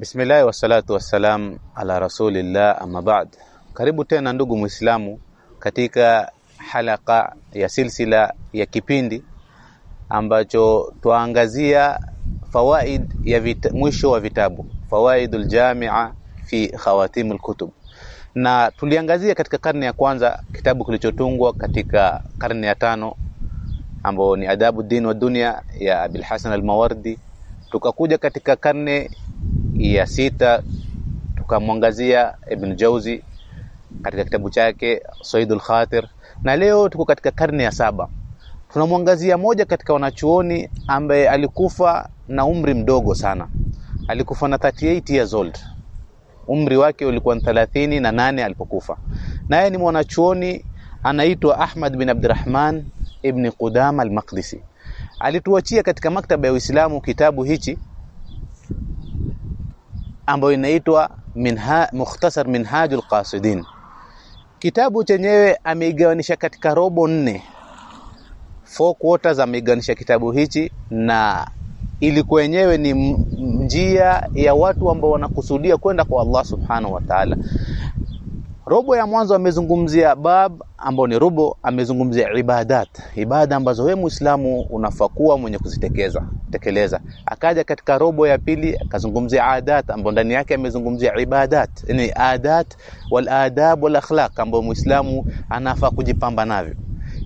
Bismillah wassalatu wassalam ala rasulillah amma ba'd. Karibu tena ndugu Muislamu katika halaka ya silsila ya kipindi ambacho twaangazia fawaid ya vita, mwisho wa vitabu fawaidul jamia fi khawatimul kutub, na tuliangazia katika karne ya kwanza kitabu kilichotungwa katika karne ya tano ambao ni adabu din wa dunia ya Abil Hasan al-Mawardi. Tukakuja katika karne ya sita tukamwangazia Ibn Jauzi katika kitabu chake Saidul Khatir, na leo tuko katika karne ya saba tunamwangazia moja katika wanachuoni ambaye alikufa na umri mdogo sana. Alikufa na 38 years old, umri wake ulikuwa ni thelathini na nane alipokufa. Naye ni mwanachuoni anaitwa Ahmad bin Abdurrahman ibn Qudama al-Maqdisi. Alituachia katika maktaba ya Uislamu kitabu hichi ambayo inaitwa minha, Mukhtasar Minhajul Qasidin. Kitabu chenyewe ameigawanisha katika robo nne, four quarters ameigawanisha kitabu hichi, na ilikuwa yenyewe ni njia ya watu ambao wanakusudia kwenda kwa Allah subhanahu wa ta'ala. Robo ya mwanzo amezungumzia bab ambao ni robo, amezungumzia ibadat, ibada ambazo wewe Muislamu unafaa kuwa mwenye kuzitekeza tekeleza. Akaja katika robo ya pili akazungumzia adat, ambao ndani yake amezungumzia ibadat, yani adat wal adab wal akhlaq, ambao Muislamu anafaa kujipamba navyo.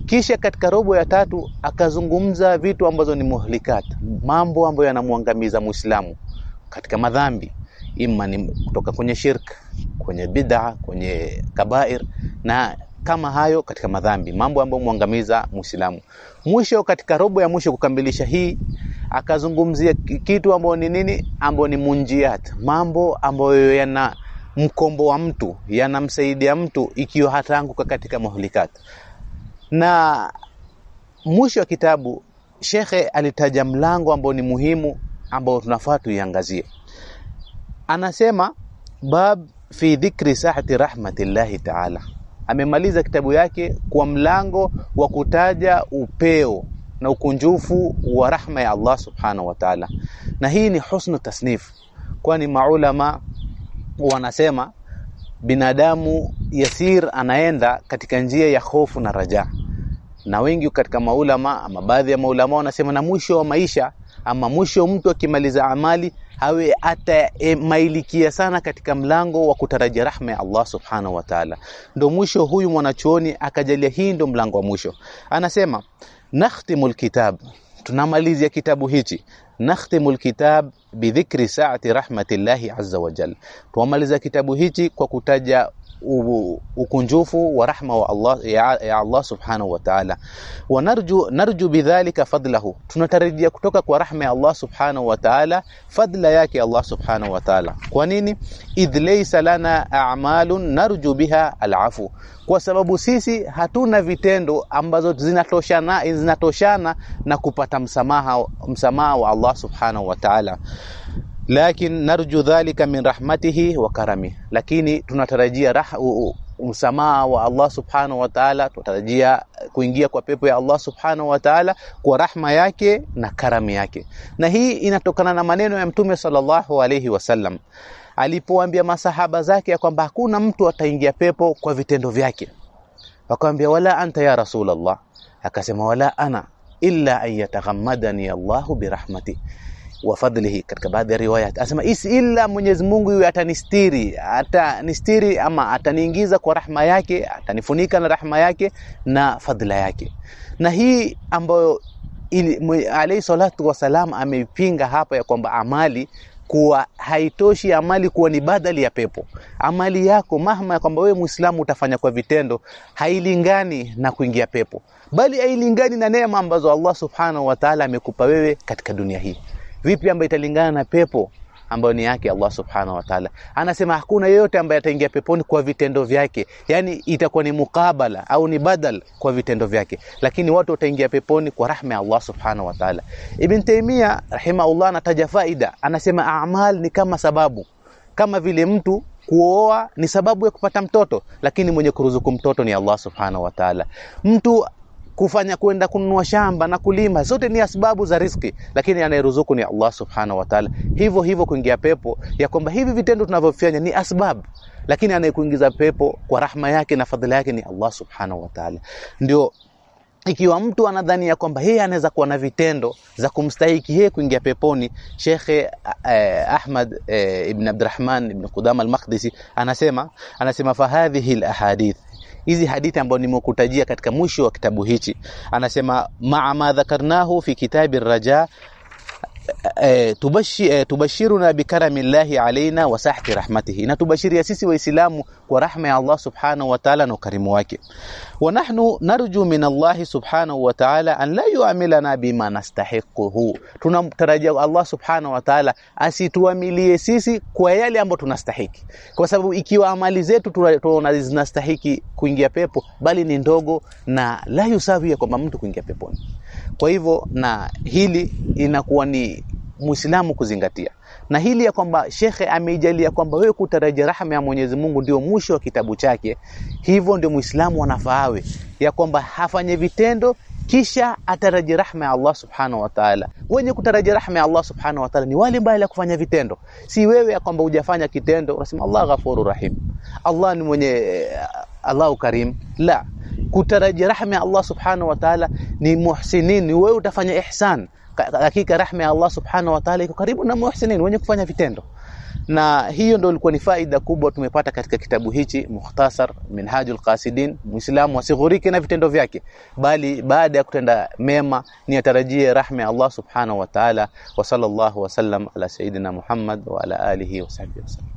Kisha katika robo ya tatu akazungumza vitu ambazo ni muhlikat, mambo ambayo yanamwangamiza Muislamu katika madhambi ima ni kutoka kwenye shirk, kwenye bid'a, kwenye kabair na kama hayo katika madhambi, mambo ambayo muangamiza Muislamu. Mwisho katika robo ya mwisho kukamilisha hii akazungumzia kitu ambayo ni nini, ambayo ni munjiat, mambo ambayo yana mkombo wa mtu, yanamsaidia mtu ikiwa hataanguka katika muhlikat. Na mwisho wa kitabu shekhe alitaja mlango ambao ni muhimu ambao tunafaa tuiangazie anasema bab fi dhikri sahati rahmatillahi taala. Amemaliza kitabu yake kwa mlango wa kutaja upeo na ukunjufu wa rahma ya Allah subhanahu wa taala, na hii ni husnu tasnif, kwani maulama wanasema binadamu yasir anaenda katika njia ya hofu na raja, na wengi katika maulama ama baadhi ya maulama wanasema na mwisho wa maisha ama mwisho mtu akimaliza amali hawe atamailikia sana katika mlango wa kutarajia rahma ya Allah subhanahu wa ta'ala. Ndo mwisho huyu mwanachuoni akajalia hii ndo mlango wa mwisho. Anasema nakhtimul kitab, tunamalizia kitabu hichi nakhtimul kitab bidhikri saati rahmatillahi azza wa jalla. Tuamaliza kitabu hichi kwa kutaja ukunjufu wa rahma wa Allah ya, Allah subhanahu wa ta'ala, wa narju narju bidhalika fadlahu, tunatarajia kutoka kwa rahma ya Allah subhanahu wa ta'ala fadla yake Allah subhanahu wa ta'ala. Kwa nini? idh laysa lana a'malun narju biha al'afu, kwa sababu sisi hatuna vitendo ambazo zinatoshana zinatoshana na kupata msamaha msamaha wa Allah subhanahu wa ta'ala lakin narju dhalika min rahmatihi wa karami, lakini tunatarajia rah, msamaha wa Allah subhanahu wa ta'ala, tunatarajia kuingia kwa pepo ya Allah subhanahu wa ta'ala kwa rahma yake na karami yake. Na hii inatokana na maneno ya Mtume sallallahu alayhi wasallam alipoambia masahaba zake ya kwamba hakuna mtu ataingia pepo kwa vitendo vyake, wakamwambia wala anta ya Rasulullah, akasema wala ana illa an Allahu birahmati wa fadlihi. Katika baadhi ya riwaya anasema isi illa Mwenyezi Mungu yeye atanistiri, atanistiri ama ataniingiza kwa rahma yake, atanifunika na rahma yake na fadla yake. Na hii ambayo alayhi salatu wasalam ameipinga hapa ya kwamba amali kuwa haitoshi amali kuwa ni badali ya pepo. Amali yako mahma ya kwamba wewe Muislamu utafanya kwa vitendo hailingani na kuingia pepo, bali hailingani na neema ambazo Allah subhanahu wa ta'ala amekupa wewe katika dunia hii. Vipi ambayo italingana na pepo ambayo ni yake Allah subhanahu wa ta'ala? Anasema hakuna yeyote ambaye ataingia peponi kwa vitendo vyake, yani itakuwa ni mukabala au ni badal kwa vitendo vyake, lakini watu wataingia peponi kwa rahma ya Allah subhanahu wa ta'ala. Ibn Taymiyyah rahimahullah anataja faida, anasema a'mal ni kama sababu, kama vile mtu kuoa ni sababu ya kupata mtoto, lakini mwenye kuruzuku mtoto ni Allah subhanahu wa ta'ala. Mtu kufanya kwenda kununua shamba na kulima, zote ni asbabu za riski, lakini anayeruzuku ni Allah subhanahu wa ta'ala. Hivyo hivyo kuingia pepo, ya kwamba hivi vitendo tunavyofanya ni asbabu, lakini anayekuingiza pepo kwa rahma yake na fadhila yake ni Allah subhanahu wa ta'ala. Ndio ikiwa mtu anadhani kwamba yeye anaweza kuwa na vitendo za kumstahiki yeye kuingia peponi, Shekhe eh, Ahmad eh, ibn Abdurrahman ibn Qudama al-Maqdisi anasema anasema fahadhihi al-ahadith hizi hadithi ambazo nimekutajia katika mwisho wa kitabu hichi, anasema maa ma dhakarnahu fi kitabi raja E, tubashi, e, tubashiruna bikaramillahi alaina wa sahti rahmatihi, inatubashiria sisi Waislamu kwa rahma ya Allah subhanahu wa ta'ala na ukarimu wake. Wa nahnu narju min Allah subhanahu wa ta'ala an la yuamilana bima nastahiquhu, tunamtarajia Allah subhanahu wa ta'ala asituamilie sisi kwa yale ambayo tunastahiki, kwa sababu ikiwa amali zetu tunaona zinastahiki kuingia pepo, bali ni ndogo na la yusawi kwamba mtu kuingia peponi. Kwa hivyo na hili inakuwa ni Muislamu kuzingatia na hili ya kwamba shekhe ameijalia kwamba wewe kutarajia rahma ya Mwenyezi Mungu ndio mwisho wa kitabu chake. Hivyo ndio Muislamu anafaawe ya kwamba hafanye vitendo kisha ataraji rahma ya Allah subhanahu wa ta'ala. Wenye kutaraji rahma ya Allah subhanahu wa ta'ala ni wale mbali ya kufanya vitendo, si wewe ya kwamba hujafanya kitendo unasema Allah ghafuru rahim, Allah ni mwenye Allahu karim. La, kutaraji rahma ya Allah subhanahu wa ta'ala ni muhsinin, ni wewe utafanya ihsan. Hakika rahma ya Allah subhanahu wa ta'ala iko karibu na muhsinin, wenye kufanya vitendo na hiyo ndio ilikuwa ni faida kubwa tumepata katika kitabu hichi Mukhtasar Minhajul Qasidin. Muislamu asighurike na vitendo vyake, bali baada ya kutenda mema ni atarajie rahma ya Allah subhanahu wa ta'ala. Wa sallallahu wasallam ala sayidina Muhammad wa ala alihi wa sahbihi wasallam.